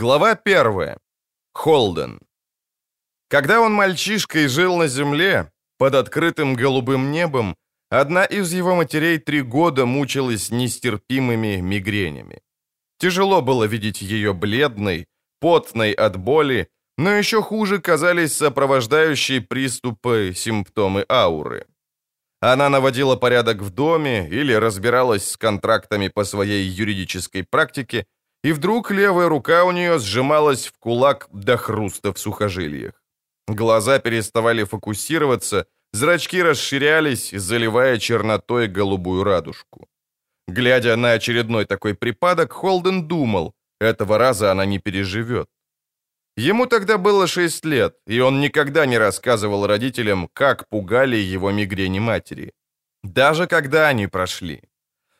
Глава первая. Холден. Когда он мальчишкой жил на земле, под открытым голубым небом, одна из его матерей три года мучилась нестерпимыми мигренями. Тяжело было видеть ее бледной, потной от боли, но еще хуже казались сопровождающие приступы симптомы ауры. Она наводила порядок в доме или разбиралась с контрактами по своей юридической практике, и вдруг левая рука у нее сжималась в кулак до хруста в сухожилиях. Глаза переставали фокусироваться, зрачки расширялись, заливая чернотой голубую радужку. Глядя на очередной такой припадок, Холден думал, этого раза она не переживет. Ему тогда было 6 лет, и он никогда не рассказывал родителям, как пугали его мигрени матери. Даже когда они прошли.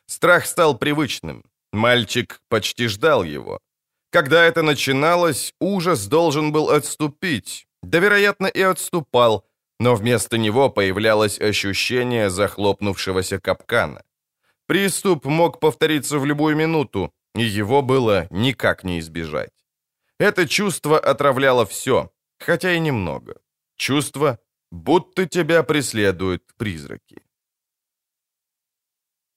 Страх стал привычным. Мальчик почти ждал его. Когда это начиналось, ужас должен был отступить. Да, вероятно, и отступал, но вместо него появлялось ощущение захлопнувшегося капкана. Приступ мог повториться в любую минуту, и его было никак не избежать. Это чувство отравляло все, хотя и немного. Чувство, будто тебя преследуют призраки.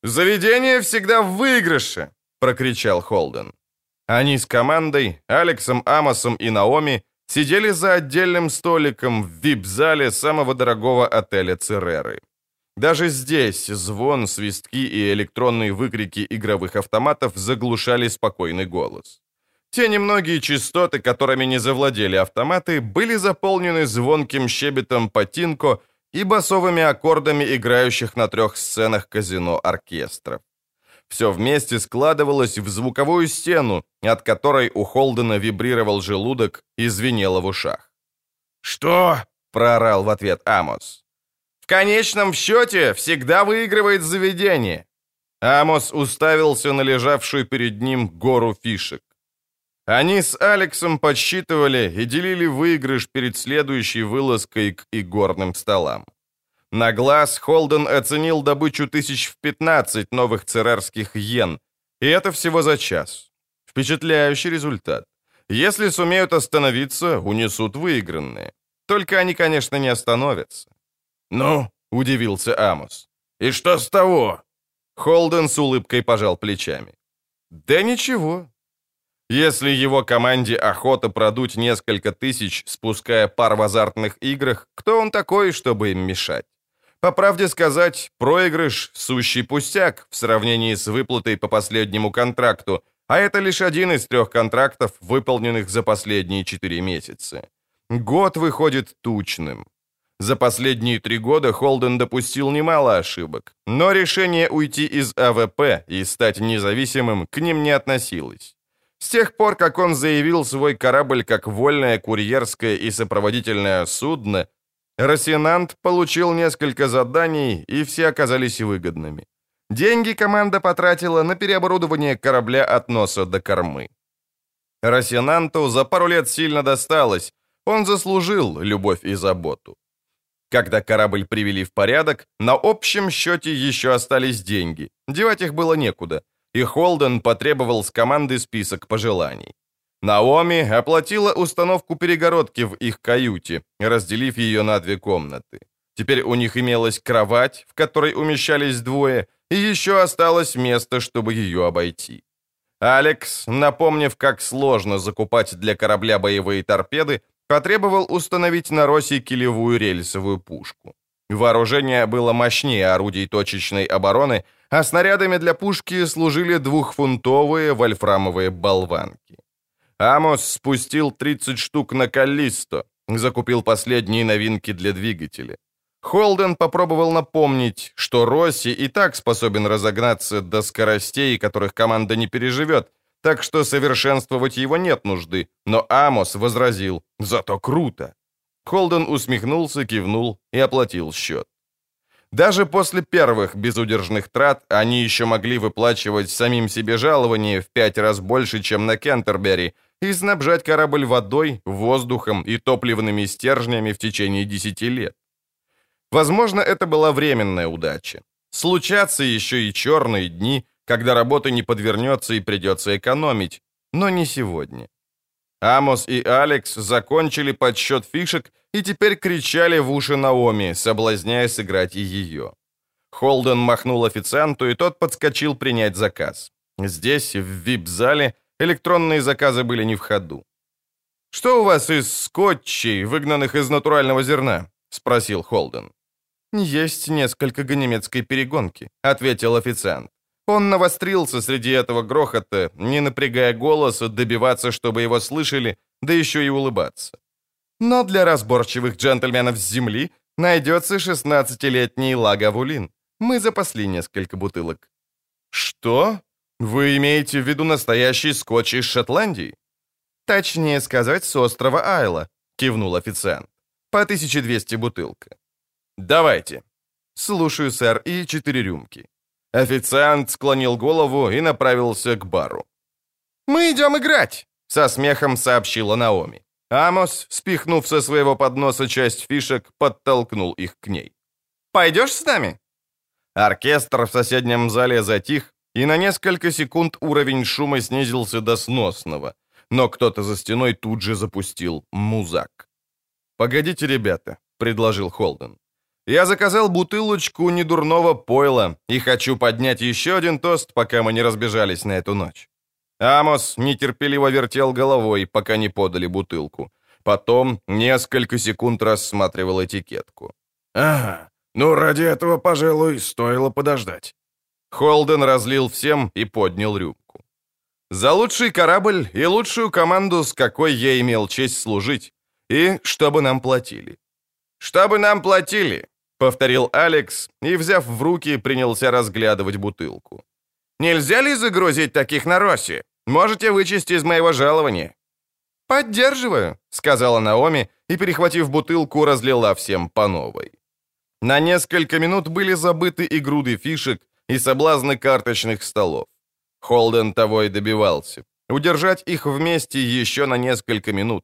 «Заведение всегда в выигрыше!» — прокричал Холден. Они с командой, Алексом Амосом и Наоми сидели за отдельным столиком в вип-зале самого дорогого отеля Цереры. Даже здесь звон, свистки и электронные выкрики игровых автоматов заглушали спокойный голос. Те немногие частоты, которыми не завладели автоматы, были заполнены звонким щебетом патинко и басовыми аккордами играющих на трех сценах казино оркестров. Все вместе складывалось в звуковую стену, от которой у Холдена вибрировал желудок и звенело в ушах. «Что?» — проорал в ответ Амос. «В конечном счете всегда выигрывает заведение». Амос уставился на лежавшую перед ним гору фишек. Они с Алексом подсчитывали и делили выигрыш перед следующей вылазкой к игорным столам. На глаз Холден оценил добычу тысяч в 15 новых церерских йен, и это всего за час. Впечатляющий результат. Если сумеют остановиться, унесут выигранные. Только они, конечно, не остановятся. «Ну?» — удивился Амос. «И что с того?» Холден с улыбкой пожал плечами. «Да ничего. Если его команде охота продуть несколько тысяч, спуская пар в азартных играх, кто он такой, чтобы им мешать? По правде сказать, проигрыш – сущий пустяк в сравнении с выплатой по последнему контракту, а это лишь один из трех контрактов, выполненных за последние четыре месяца. Год выходит тучным. За последние три года Холден допустил немало ошибок, но решение уйти из АВП и стать независимым к ним не относилось. С тех пор, как он заявил свой корабль как вольное курьерское и сопроводительное судно, Росинант получил несколько заданий, и все оказались выгодными. Деньги команда потратила на переоборудование корабля от носа до кормы. Росинанту за пару лет сильно досталось, он заслужил любовь и заботу. Когда корабль привели в порядок, на общем счете еще остались деньги, девать их было некуда, и Холден потребовал с команды список пожеланий. Наоми оплатила установку перегородки в их каюте, разделив ее на две комнаты. Теперь у них имелась кровать, в которой умещались двое, и еще осталось место, чтобы ее обойти. Алекс, напомнив, как сложно закупать для корабля боевые торпеды, потребовал установить на Росе килевую рельсовую пушку. Вооружение было мощнее орудий точечной обороны, а снарядами для пушки служили двухфунтовые вольфрамовые болванки. Амос спустил 30 штук на Каллисто, закупил последние новинки для двигателя. Холден попробовал напомнить, что Росси и так способен разогнаться до скоростей, которых команда не переживет, так что совершенствовать его нет нужды, но Амос возразил «Зато круто!». Холден усмехнулся, кивнул и оплатил счет. Даже после первых безудержных трат они еще могли выплачивать самим себе жалование в пять раз больше, чем на Кентербери, и снабжать корабль водой, воздухом и топливными стержнями в течение 10 лет. Возможно, это была временная удача. Случатся еще и черные дни, когда работа не подвернется и придется экономить, но не сегодня. Амос и Алекс закончили подсчет фишек и теперь кричали в уши Наоми, соблазняя сыграть и ее. Холден махнул официанту, и тот подскочил принять заказ. Здесь, в вип-зале, электронные заказы были не в ходу. «Что у вас из скотчей, выгнанных из натурального зерна?» — спросил Холден. «Есть несколько ганемецкой перегонки», — ответил официант. Он навострился среди этого грохота, не напрягая голоса, добиваться, чтобы его слышали, да еще и улыбаться. Но для разборчивых джентльменов с земли найдется 16-летний Лагавулин. Мы запасли несколько бутылок. Что? Вы имеете в виду настоящий скотч из Шотландии? Точнее сказать, с острова Айла, кивнул официант. По 1200 бутылка. Давайте. Слушаю, сэр, и четыре рюмки. Официант склонил голову и направился к бару. «Мы идем играть!» — со смехом сообщила Наоми. Амос, спихнув со своего подноса часть фишек, подтолкнул их к ней. «Пойдешь с нами?» Оркестр в соседнем зале затих, и на несколько секунд уровень шума снизился до сносного, но кто-то за стеной тут же запустил музак. «Погодите, ребята», — предложил Холден. Я заказал бутылочку недурного пойла и хочу поднять еще один тост, пока мы не разбежались на эту ночь. Амос нетерпеливо вертел головой, пока не подали бутылку. Потом несколько секунд рассматривал этикетку. «Ага, ну ради этого, пожалуй, стоило подождать». Холден разлил всем и поднял рюмку. «За лучший корабль и лучшую команду, с какой я имел честь служить, и чтобы нам платили». «Чтобы нам платили», повторил Алекс и, взяв в руки, принялся разглядывать бутылку. «Нельзя ли загрузить таких на Росси? Можете вычесть из моего жалования». «Поддерживаю», — сказала Наоми и, перехватив бутылку, разлила всем по новой. На несколько минут были забыты и груды фишек, и соблазны карточных столов. Холден того и добивался. Удержать их вместе еще на несколько минут.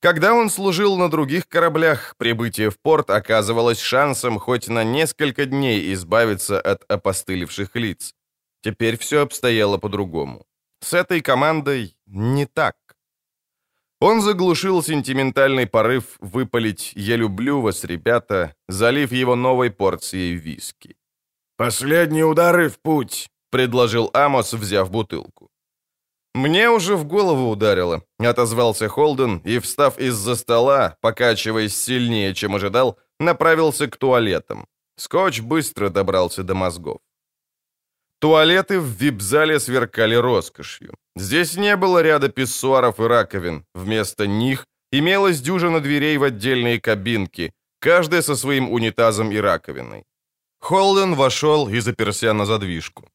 Когда он служил на других кораблях, прибытие в порт оказывалось шансом хоть на несколько дней избавиться от опостылевших лиц. Теперь все обстояло по-другому. С этой командой не так. Он заглушил сентиментальный порыв выпалить «Я люблю вас, ребята», залив его новой порцией виски. «Последние удары в путь», — предложил Амос, взяв бутылку. «Мне уже в голову ударило», — отозвался Холден и, встав из-за стола, покачиваясь сильнее, чем ожидал, направился к туалетам. Скотч быстро добрался до мозгов. Туалеты в вип-зале сверкали роскошью. Здесь не было ряда писсуаров и раковин. Вместо них имелась дюжина дверей в отдельные кабинки, каждая со своим унитазом и раковиной. Холден вошел и заперся на задвижку.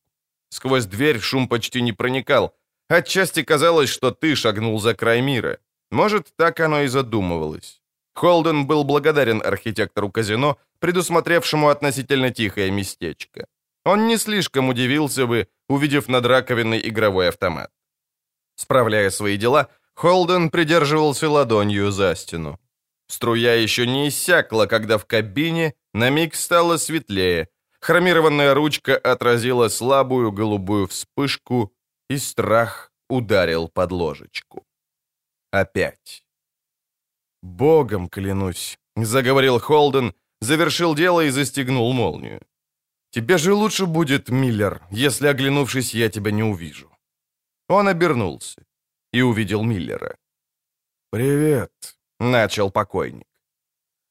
Сквозь дверь шум почти не проникал, Отчасти казалось, что ты шагнул за край мира. Может, так оно и задумывалось. Холден был благодарен архитектору казино, предусмотревшему относительно тихое местечко. Он не слишком удивился бы, увидев над раковиной игровой автомат. Справляя свои дела, Холден придерживался ладонью за стену. Струя еще не иссякла, когда в кабине на миг стало светлее. Хромированная ручка отразила слабую голубую вспышку и страх ударил под ложечку. Опять. «Богом клянусь», — заговорил Холден, завершил дело и застегнул молнию. «Тебе же лучше будет, Миллер, если, оглянувшись, я тебя не увижу». Он обернулся и увидел Миллера. «Привет», — начал покойник.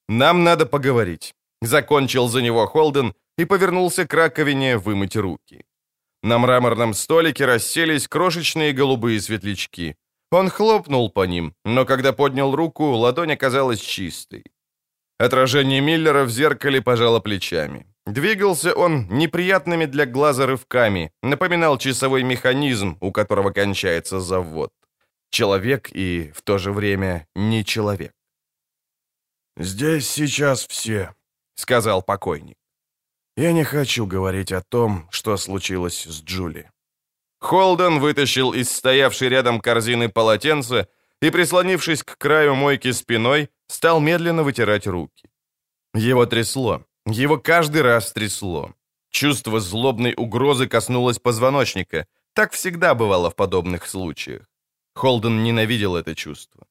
«Нам надо поговорить», — закончил за него Холден и повернулся к раковине вымыть руки. На мраморном столике расселись крошечные голубые светлячки. Он хлопнул по ним, но когда поднял руку, ладонь оказалась чистой. Отражение Миллера в зеркале пожало плечами. Двигался он неприятными для глаза рывками, напоминал часовой механизм, у которого кончается завод. Человек и в то же время не человек. «Здесь сейчас все», — сказал покойник. Я не хочу говорить о том, что случилось с Джули. Холден вытащил из стоявшей рядом корзины полотенце и, прислонившись к краю мойки спиной, стал медленно вытирать руки. Его трясло. Его каждый раз трясло. Чувство злобной угрозы коснулось позвоночника. Так всегда бывало в подобных случаях. Холден ненавидел это чувство.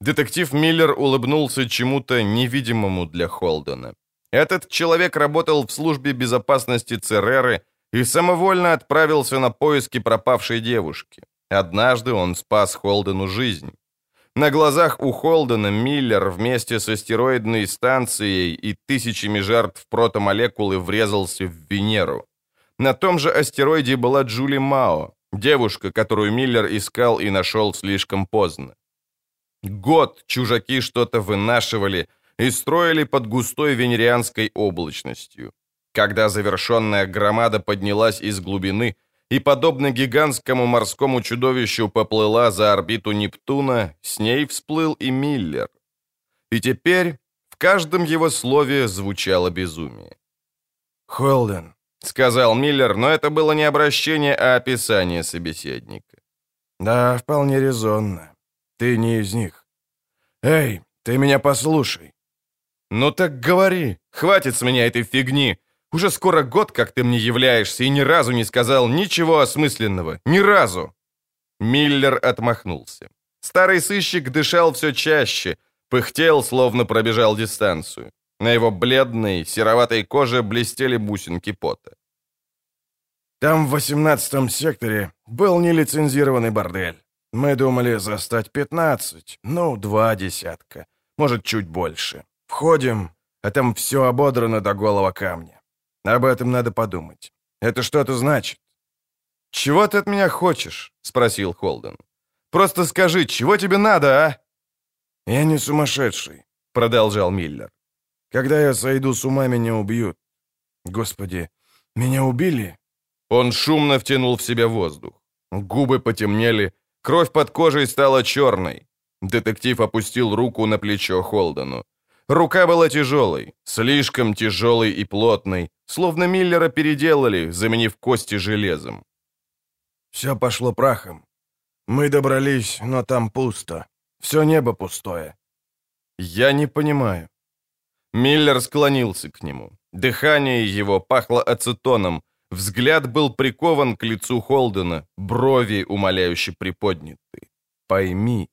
Детектив Миллер улыбнулся чему-то невидимому для Холдена. Этот человек работал в службе безопасности Цереры и самовольно отправился на поиски пропавшей девушки. Однажды он спас Холдену жизнь. На глазах у Холдена Миллер вместе с астероидной станцией и тысячами жертв протомолекулы врезался в Венеру. На том же астероиде была Джули Мао, девушка, которую Миллер искал и нашел слишком поздно. Год чужаки что-то вынашивали и строили под густой венерианской облачностью. Когда завершенная громада поднялась из глубины – и, подобно гигантскому морскому чудовищу, поплыла за орбиту Нептуна, с ней всплыл и Миллер. И теперь в каждом его слове звучало безумие. «Холден», — сказал Миллер, но это было не обращение, а описание собеседника. «Да, вполне резонно. Ты не из них. Эй, ты меня послушай». «Ну так говори, хватит с меня этой фигни. Уже скоро год, как ты мне являешься, и ни разу не сказал ничего осмысленного. Ни разу!» Миллер отмахнулся. Старый сыщик дышал все чаще, пыхтел, словно пробежал дистанцию. На его бледной, сероватой коже блестели бусинки пота. «Там в восемнадцатом секторе был нелицензированный бордель. Мы думали застать пятнадцать, ну, два десятка, может, чуть больше. Входим, а там все ободрано до голого камня. Об этом надо подумать. Это что-то значит. «Чего ты от меня хочешь?» — спросил Холден. «Просто скажи, чего тебе надо, а?» «Я не сумасшедший», — продолжал Миллер. «Когда я сойду с ума, меня убьют. Господи, меня убили?» Он шумно втянул в себя воздух. Губы потемнели, кровь под кожей стала черной. Детектив опустил руку на плечо Холдену. Рука была тяжелой, слишком тяжелой и плотной, словно Миллера переделали, заменив кости железом. «Все пошло прахом. Мы добрались, но там пусто. Все небо пустое». «Я не понимаю». Миллер склонился к нему. Дыхание его пахло ацетоном, взгляд был прикован к лицу Холдена, брови умоляюще приподняты. «Пойми,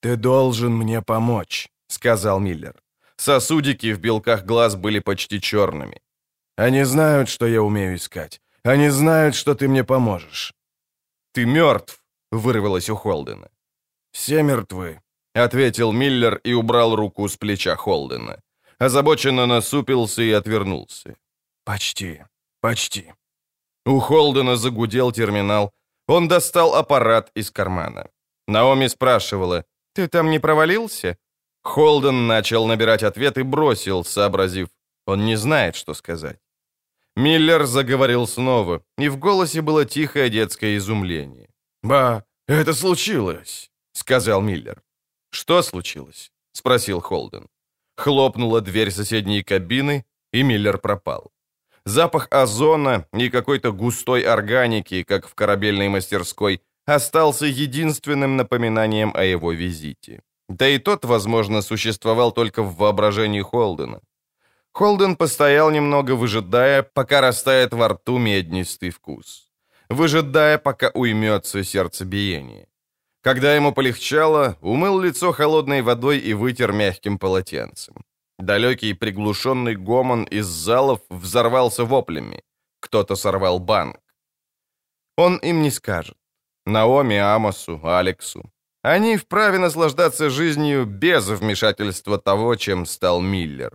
ты должен мне помочь». — сказал Миллер. Сосудики в белках глаз были почти черными. «Они знают, что я умею искать. Они знают, что ты мне поможешь». «Ты мертв», — вырвалось у Холдена. «Все мертвы», — ответил Миллер и убрал руку с плеча Холдена. Озабоченно насупился и отвернулся. «Почти, почти». У Холдена загудел терминал. Он достал аппарат из кармана. Наоми спрашивала, «Ты там не провалился?» Холден начал набирать ответ и бросил, сообразив, он не знает, что сказать. Миллер заговорил снова, и в голосе было тихое детское изумление. «Ба, это случилось», — сказал Миллер. «Что случилось?» — спросил Холден. Хлопнула дверь соседней кабины, и Миллер пропал. Запах озона и какой-то густой органики, как в корабельной мастерской, остался единственным напоминанием о его визите. Да и тот, возможно, существовал только в воображении Холдена. Холден постоял немного, выжидая, пока растает во рту меднистый вкус. Выжидая, пока уймется сердцебиение. Когда ему полегчало, умыл лицо холодной водой и вытер мягким полотенцем. Далекий приглушенный гомон из залов взорвался воплями. Кто-то сорвал банк. Он им не скажет. Наоми, Амосу, Алексу. Они вправе наслаждаться жизнью без вмешательства того, чем стал Миллер.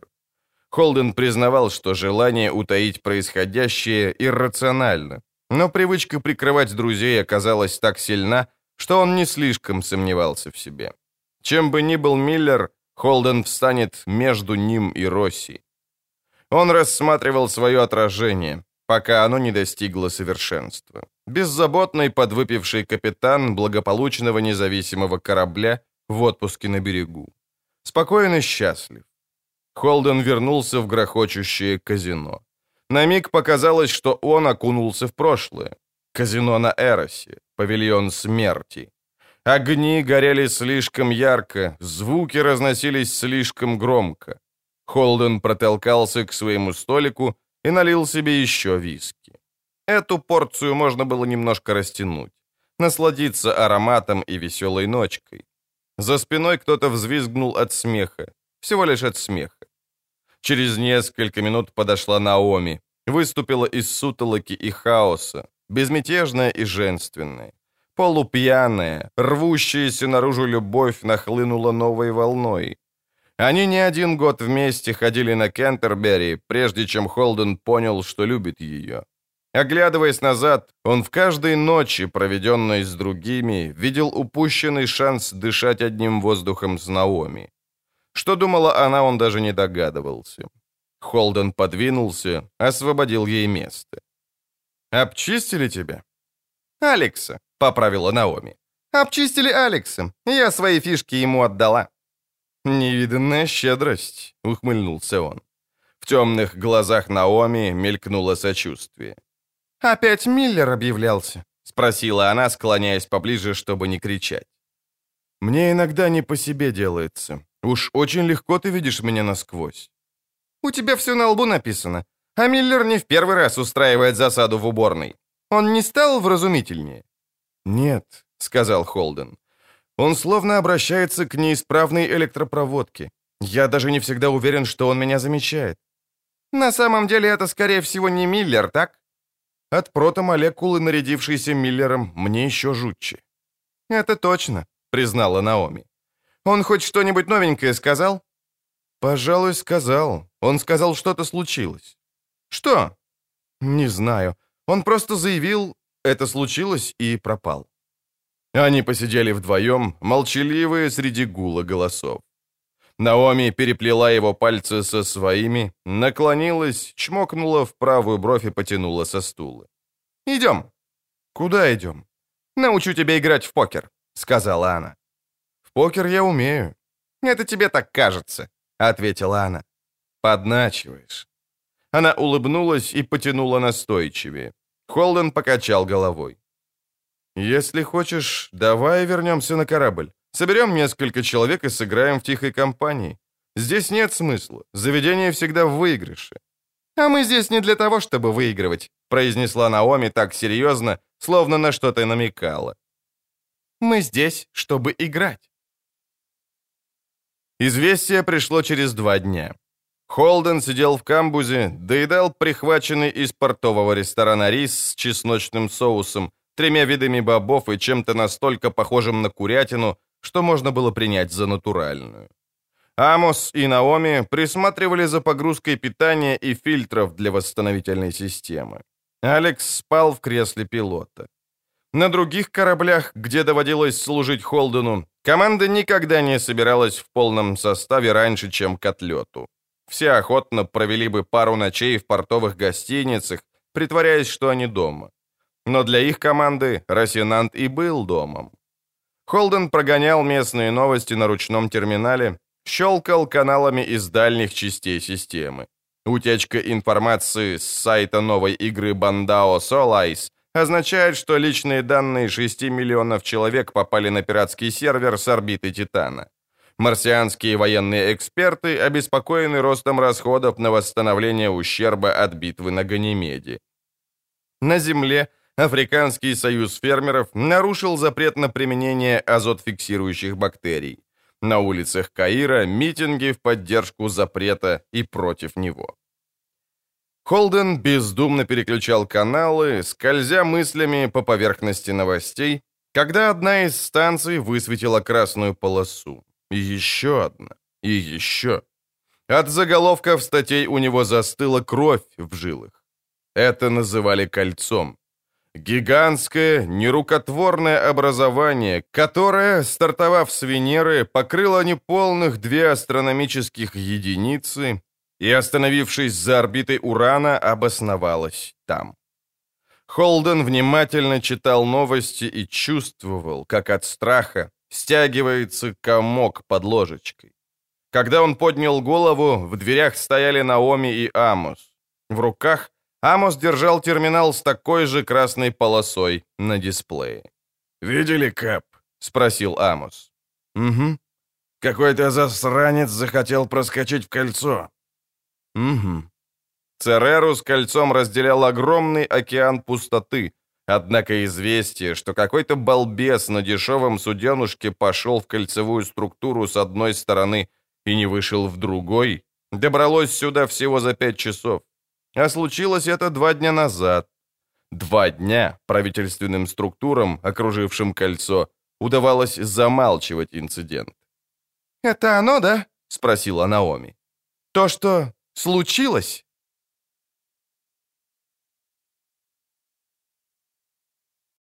Холден признавал, что желание утаить происходящее иррационально, но привычка прикрывать друзей оказалась так сильна, что он не слишком сомневался в себе. Чем бы ни был Миллер, Холден встанет между ним и Росси. Он рассматривал свое отражение, пока оно не достигло совершенства. Беззаботный подвыпивший капитан благополучного независимого корабля в отпуске на берегу. Спокойно счастлив. Холден вернулся в грохочущее казино. На миг показалось, что он окунулся в прошлое. Казино на Эросе, павильон смерти. Огни горели слишком ярко, звуки разносились слишком громко. Холден протолкался к своему столику и налил себе еще виски. Эту порцию можно было немножко растянуть. насладиться ароматом и веселой ночкой. За спиной кто-то взвизгнул от смеха, всего лишь от смеха. Через несколько минут подошла Наоми, выступила из сутолоки и хаоса, безмятежная и женственная. Полупьяная, рвущаяся наружу любовь нахлынула новой волной. Они не один год вместе ходили на Кентербери, прежде чем Холден понял, что любит ее. Оглядываясь назад, он в каждой ночи, проведенной с другими, видел упущенный шанс дышать одним воздухом с Наоми. Что думала она, он даже не догадывался. Холден подвинулся, освободил ей место. «Обчистили тебя?» «Алекса», — поправила Наоми. «Обчистили Алекса. Я свои фишки ему отдала». «Невиданная щедрость», — ухмыльнулся он. В темных глазах Наоми мелькнуло сочувствие. «Опять Миллер объявлялся?» — спросила она, склоняясь поближе, чтобы не кричать. «Мне иногда не по себе делается. Уж очень легко ты видишь меня насквозь». «У тебя все на лбу написано. А Миллер не в первый раз устраивает засаду в уборной. Он не стал вразумительнее?» «Нет», — сказал Холден. «Он словно обращается к неисправной электропроводке. Я даже не всегда уверен, что он меня замечает». «На самом деле это, скорее всего, не Миллер, так?» От протомолекулы, нарядившейся Миллером, мне еще жутче. «Это точно», — признала Наоми. «Он хоть что-нибудь новенькое сказал?» «Пожалуй, сказал. Он сказал, что-то случилось». «Что?» «Не знаю. Он просто заявил, это случилось, и пропал». Они посидели вдвоем, молчаливые среди гула голосов. Наоми переплела его пальцы со своими, наклонилась, чмокнула в правую бровь и потянула со стула. «Идем». «Куда идем?» «Научу тебя играть в покер», — сказала она. «В покер я умею». «Это тебе так кажется», — ответила она. «Подначиваешь». Она улыбнулась и потянула настойчивее. Холден покачал головой. «Если хочешь, давай вернемся на корабль. Соберем несколько человек и сыграем в тихой компании. Здесь нет смысла. Заведение всегда в выигрыше». «А мы здесь не для того, чтобы выигрывать», произнесла Наоми так серьезно, словно на что-то намекала. «Мы здесь, чтобы играть». Известие пришло через два дня. Холден сидел в камбузе, доедал прихваченный из портового ресторана рис с чесночным соусом, тремя видами бобов и чем-то настолько похожим на курятину, что можно было принять за натуральную. Амос и Наоми присматривали за погрузкой питания и фильтров для восстановительной системы. Алекс спал в кресле пилота. На других кораблях, где доводилось служить Холдену, команда никогда не собиралась в полном составе раньше, чем к отлету. Все охотно провели бы пару ночей в портовых гостиницах, притворяясь, что они дома. Но для их команды Росинант и был домом. Холден прогонял местные новости на ручном терминале, щелкал каналами из дальних частей системы. Утечка информации с сайта новой игры Bandao Solais означает, что личные данные 6 миллионов человек попали на пиратский сервер с орбиты Титана. Марсианские военные эксперты обеспокоены ростом расходов на восстановление ущерба от битвы на Ганимеде. На Земле Африканский союз фермеров нарушил запрет на применение азотфиксирующих бактерий. На улицах Каира митинги в поддержку запрета и против него. Холден бездумно переключал каналы, скользя мыслями по поверхности новостей, когда одна из станций высветила красную полосу. Еще одна. И еще. От заголовков статей у него застыла кровь в жилах. Это называли кольцом. Гигантское, нерукотворное образование, которое, стартовав с Венеры, покрыло неполных две астрономических единицы и, остановившись за орбитой Урана, обосновалось там. Холден внимательно читал новости и чувствовал, как от страха стягивается комок под ложечкой. Когда он поднял голову, в дверях стояли Наоми и Амос. В руках Амос держал терминал с такой же красной полосой на дисплее. «Видели, Кэп?» — спросил Амос. «Угу. Какой-то засранец захотел проскочить в кольцо». «Угу». Цереру с кольцом разделял огромный океан пустоты, Однако известие, что какой-то балбес на дешевом суденушке пошел в кольцевую структуру с одной стороны и не вышел в другой, добралось сюда всего за пять часов. А случилось это два дня назад. Два дня правительственным структурам, окружившим кольцо, удавалось замалчивать инцидент. «Это оно, да?» — спросила Наоми. «То, что случилось?»